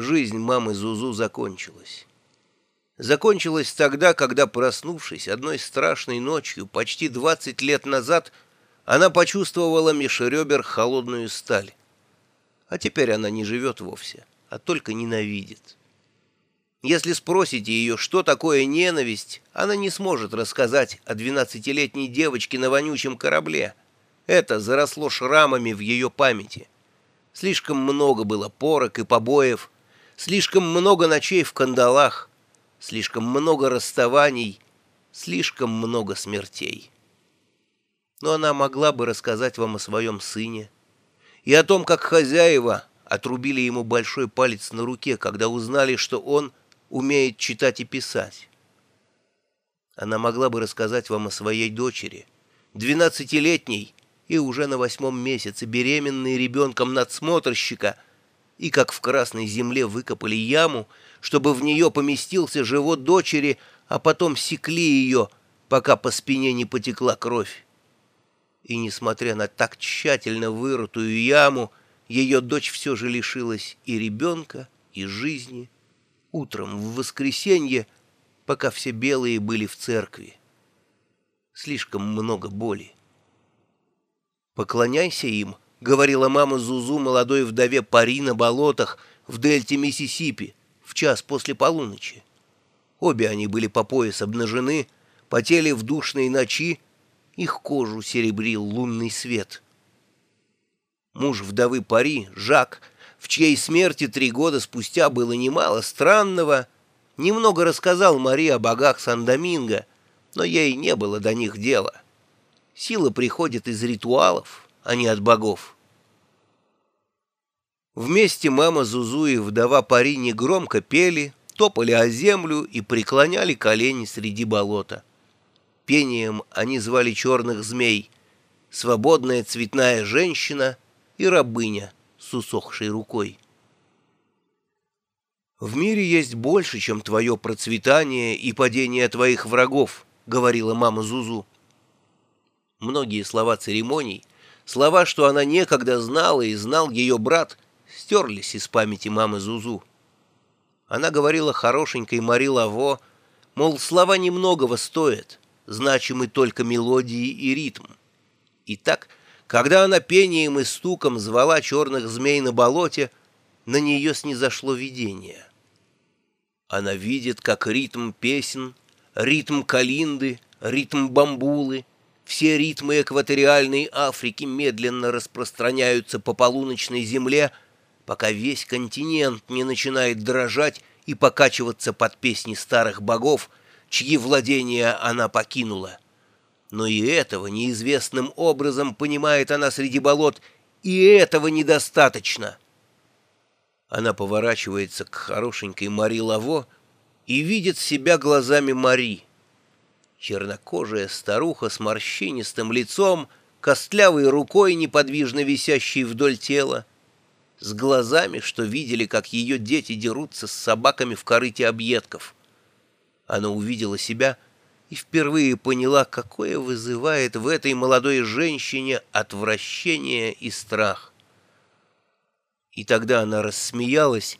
Жизнь мамы Зузу закончилась. Закончилась тогда, когда, проснувшись одной страшной ночью, почти 20 лет назад, она почувствовала меж ребер холодную сталь. А теперь она не живет вовсе, а только ненавидит. Если спросите ее, что такое ненависть, она не сможет рассказать о двенадцатилетней девочке на вонючем корабле. Это заросло шрамами в ее памяти. Слишком много было порок и побоев, слишком много ночей в кандалах, слишком много расставаний, слишком много смертей. Но она могла бы рассказать вам о своем сыне и о том, как хозяева отрубили ему большой палец на руке, когда узнали, что он умеет читать и писать. Она могла бы рассказать вам о своей дочери, двенадцатилетней и уже на восьмом месяце беременной ребенком надсмотрщика, и как в Красной земле выкопали яму, чтобы в нее поместился живот дочери, а потом секли ее, пока по спине не потекла кровь. И, несмотря на так тщательно вырытую яму, ее дочь все же лишилась и ребенка, и жизни, утром в воскресенье, пока все белые были в церкви. Слишком много боли. «Поклоняйся им», — говорила мама Зузу молодой вдове Пари на болотах в дельте Миссисипи в час после полуночи. Обе они были по пояс обнажены, потели в душной ночи, их кожу серебрил лунный свет. Муж вдовы Пари, Жак, — в чьей смерти три года спустя было немало странного, немного рассказал Мари о богах Сан-Доминго, но ей не было до них дела. Сила приходит из ритуалов, а не от богов. Вместе мама Зузу и вдова Пари негромко пели, топали о землю и преклоняли колени среди болота. Пением они звали черных змей, свободная цветная женщина и рабыня — с усохшей рукой. «В мире есть больше, чем твое процветание и падение твоих врагов», — говорила мама Зузу. Многие слова церемоний, слова, что она некогда знала и знал ее брат, стерлись из памяти мамы Зузу. Она говорила хорошенькой Мари Лаво, мол, слова немногого стоят, значимы только мелодии и ритм. И так когда она пением и стуком звала черных змей на болоте, на нее снизошло видение. Она видит, как ритм песен, ритм калинды, ритм бамбулы, все ритмы экваториальной Африки медленно распространяются по полуночной земле, пока весь континент не начинает дрожать и покачиваться под песни старых богов, чьи владения она покинула. Но и этого неизвестным образом понимает она среди болот, и этого недостаточно. Она поворачивается к хорошенькой Мари Лаво и видит себя глазами Мари. Чернокожая старуха с морщинистым лицом, костлявой рукой, неподвижно висящей вдоль тела, с глазами, что видели, как ее дети дерутся с собаками в корыте объедков. Она увидела себя — и впервые поняла, какое вызывает в этой молодой женщине отвращение и страх. И тогда она рассмеялась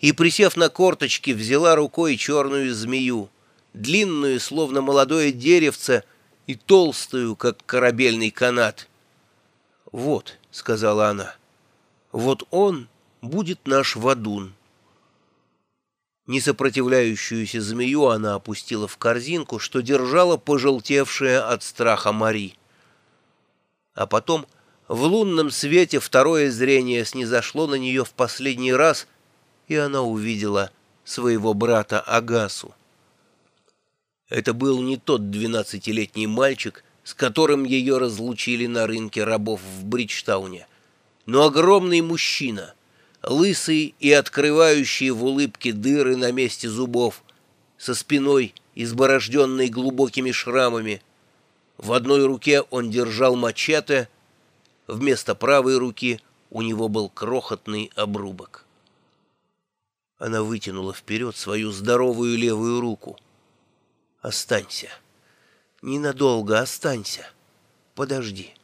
и, присев на корточки, взяла рукой черную змею, длинную, словно молодое деревце, и толстую, как корабельный канат. «Вот», — сказала она, — «вот он будет наш вадун». Несопротивляющуюся змею она опустила в корзинку, что держала пожелтевшая от страха Мари. А потом в лунном свете второе зрение снизошло на нее в последний раз, и она увидела своего брата Агасу. Это был не тот двенадцатилетний мальчик, с которым ее разлучили на рынке рабов в Бриджтауне, но огромный мужчина — лысый и открывающий в улыбке дыры на месте зубов, со спиной, изборожденной глубокими шрамами. В одной руке он держал мачете, вместо правой руки у него был крохотный обрубок. Она вытянула вперед свою здоровую левую руку. «Останься. Ненадолго останься. Подожди.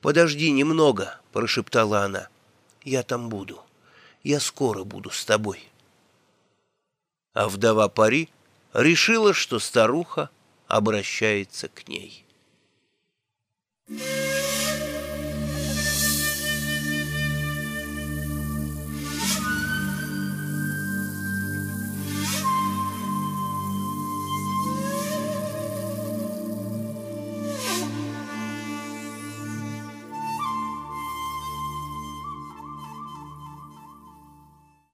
Подожди немного», — прошептала она. «Я там буду». Я скоро буду с тобой». а вдова Пари решила, что старуха обращается к ней.